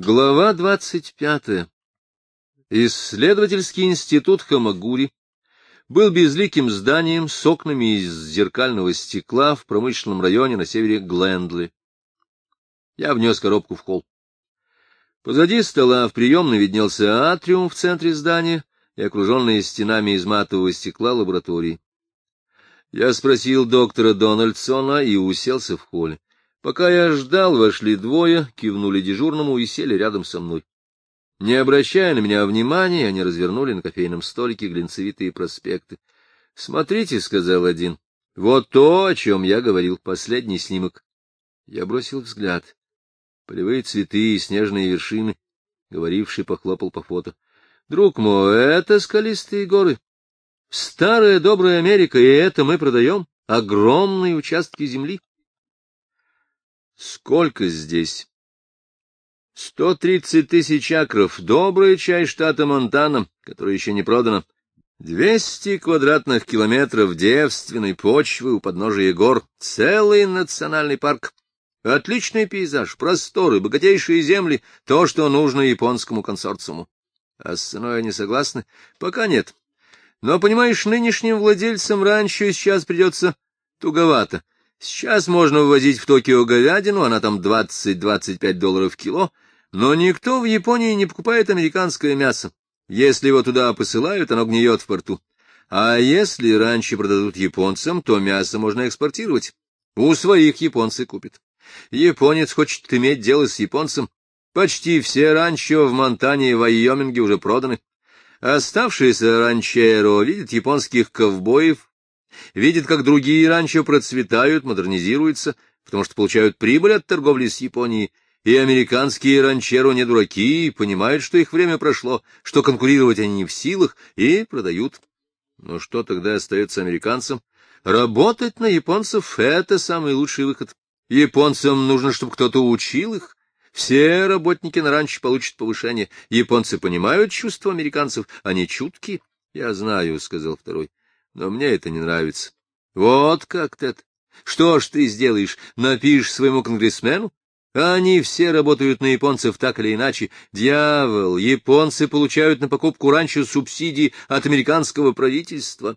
Глава двадцать пятая. Исследовательский институт Хамагури был безликим зданием с окнами из зеркального стекла в промышленном районе на севере Глендли. Я внес коробку в холл. Позади стола в приемной виднелся атриум в центре здания и окруженные стенами из матового стекла лаборатории. Я спросил доктора Дональдсона и уселся в холле. Пока я ждал, вошли двое, кивнули дежурному и сели рядом со мной. Не обращая на меня внимания, они развернули на кофейном столике глинцевитые проспекты. — Смотрите, — сказал один, — вот то, о чем я говорил, последний снимок. Я бросил взгляд. Полевые цветы и снежные вершины. Говоривший похлопал по фото. — Друг мой, это скалистые горы. Старая добрая Америка, и это мы продаем. Огромные участки земли. Сколько здесь? Сто тридцать тысяч акров, добрая часть штата Монтана, которая еще не продана. Двести квадратных километров девственной почвы у подножия гор, целый национальный парк. Отличный пейзаж, просторы, богатейшие земли, то, что нужно японскому консорциуму. А с ценой они согласны? Пока нет. Но, понимаешь, нынешним владельцам раньше сейчас придется туговато. Сейчас можно вывозить в Токио говядину, она там 20-25 долларов кило, но никто в Японии не покупает американское мясо. Если его туда посылают, оно гниет в порту. А если раньше продадут японцам, то мясо можно экспортировать. У своих японцы купят. Японец хочет иметь дело с японцем. Почти все ранчо в Монтане и Вайоминге уже проданы. Оставшиеся ранчеро видят японских ковбоев, видят, как другие ранчо процветают, модернизируются, потому что получают прибыль от торговли с Японией, и американские ранчеро не дураки, понимают, что их время прошло, что конкурировать они не в силах, и продают. Но что тогда остается американцам? Работать на японцев — это самый лучший выход. Японцам нужно, чтобы кто-то учил их. Все работники на ранчо получат повышение. Японцы понимают чувства американцев, они чутки. — Я знаю, — сказал второй но мне это не нравится. Вот как, Тед. Что ж ты сделаешь? Напишешь своему конгрессмену? Они все работают на японцев так или иначе. Дьявол, японцы получают на покупку раньше субсидий от американского правительства.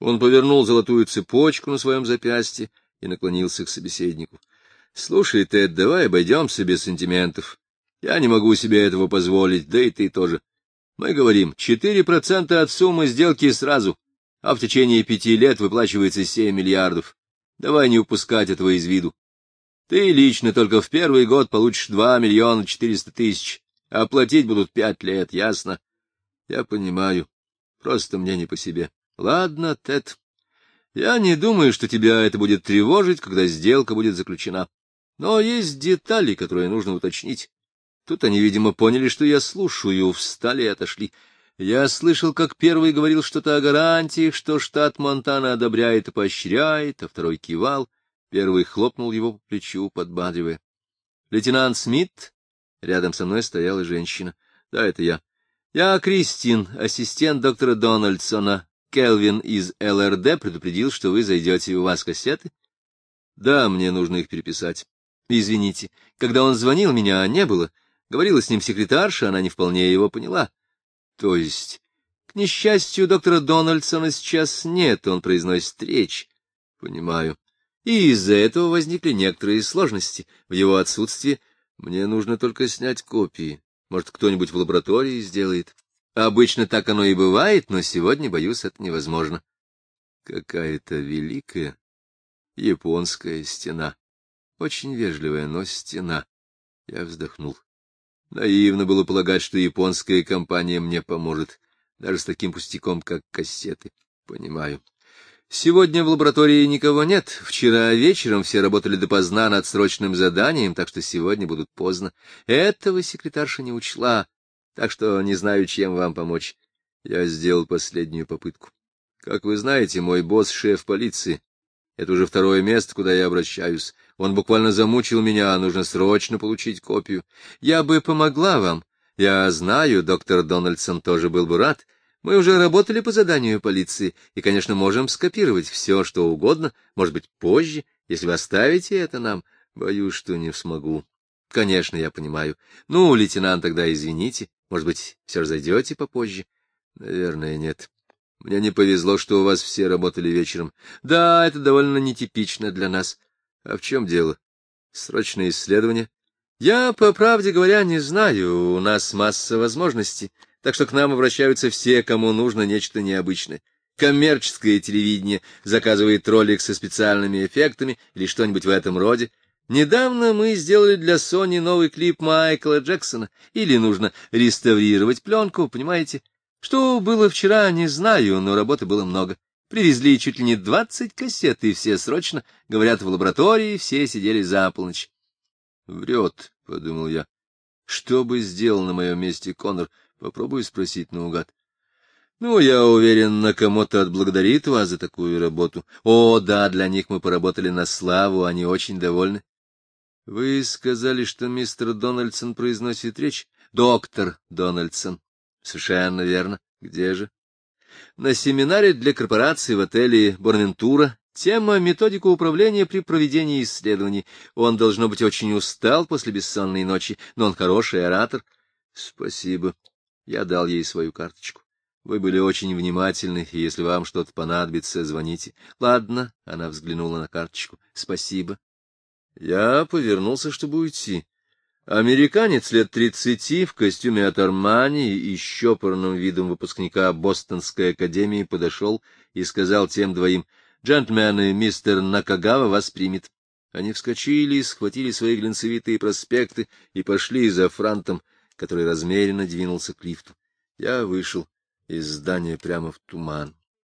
Он повернул золотую цепочку на своем запястье и наклонился к собеседнику. — Слушай, Тед, давай обойдемся без сантиментов. Я не могу себе этого позволить, да и ты тоже. Мы говорим, четыре процента от суммы сделки сразу а в течение пяти лет выплачивается семь миллиардов. Давай не упускать этого из виду. Ты лично только в первый год получишь два миллиона четыреста тысяч, а платить будут пять лет, ясно? Я понимаю. Просто мне не по себе. Ладно, Тед. Я не думаю, что тебя это будет тревожить, когда сделка будет заключена. Но есть детали, которые нужно уточнить. Тут они, видимо, поняли, что я слушаю, встали и отошли. Я слышал, как первый говорил что-то о гарантии, что штат Монтана одобряет и поощряет, а второй кивал. Первый хлопнул его по плечу, подбадривая. Лейтенант Смит. Рядом со мной стояла женщина. Да, это я. Я Кристин, ассистент доктора Дональдсона. Келвин из ЛРД предупредил, что вы зайдете, у вас кассеты? Да, мне нужно их переписать. Извините, когда он звонил, меня не было. Говорила с ним секретарша, она не вполне его поняла. То есть, к несчастью, доктора Дональдсона сейчас нет, он произносит речь. Понимаю. И из-за этого возникли некоторые сложности. В его отсутствии мне нужно только снять копии. Может, кто-нибудь в лаборатории сделает. Обычно так оно и бывает, но сегодня, боюсь, это невозможно. Какая-то великая японская стена. Очень вежливая, но стена. Я вздохнул. Наивно было полагать, что японская компания мне поможет, даже с таким пустяком, как кассеты. Понимаю. Сегодня в лаборатории никого нет. Вчера вечером все работали допоздна над срочным заданием, так что сегодня будут поздно. Этого секретарша не учла, так что не знаю, чем вам помочь. Я сделал последнюю попытку. Как вы знаете, мой босс — шеф полиции. Это уже второе место, куда я обращаюсь. Он буквально замучил меня, нужно срочно получить копию. Я бы помогла вам. Я знаю, доктор Дональдсон тоже был бы рад. Мы уже работали по заданию полиции и, конечно, можем скопировать все, что угодно, может быть, позже, если вы оставите это нам. Боюсь, что не смогу. Конечно, я понимаю. Ну, лейтенант, тогда извините. Может быть, все же зайдете попозже? Наверное, нет. Мне не повезло, что у вас все работали вечером. Да, это довольно нетипично для нас. А в чем дело? Срочное исследование? Я, по правде говоря, не знаю. У нас масса возможностей, так что к нам обращаются все, кому нужно нечто необычное. Коммерческое телевидение заказывает ролик со специальными эффектами или что-нибудь в этом роде. Недавно мы сделали для Sony новый клип Майкла Джексона. Или нужно реставрировать пленку, понимаете? Что было вчера, не знаю, но работы было много. Привезли чуть ли не двадцать кассет, и все срочно, говорят, в лаборатории все сидели за полночь. Врет, — подумал я. Что бы сделал на моем месте Коннор? Попробую спросить наугад. Ну, я уверен, Накамото отблагодарит вас за такую работу. О, да, для них мы поработали на славу, они очень довольны. — Вы сказали, что мистер Дональдсон произносит речь? — Доктор Дональдсон. — Совершенно верно. Где же? — На семинаре для корпорации в отеле Бонавентура. Тема — методика управления при проведении исследований. Он, должно быть, очень устал после бессонной ночи, но он хороший оратор. — Спасибо. Я дал ей свою карточку. Вы были очень внимательны, и если вам что-то понадобится, звоните. — Ладно, — она взглянула на карточку. — Спасибо. Я повернулся, чтобы уйти. Американец лет тридцати в костюме от Армани и щепорным видом выпускника Бостонской академии подошел и сказал тем двоим, «Джентльмены, мистер Накагава вас примет». Они вскочили, схватили свои глинцевитые проспекты и пошли за франтом, который размеренно двинулся к лифту. Я вышел из здания прямо в туман.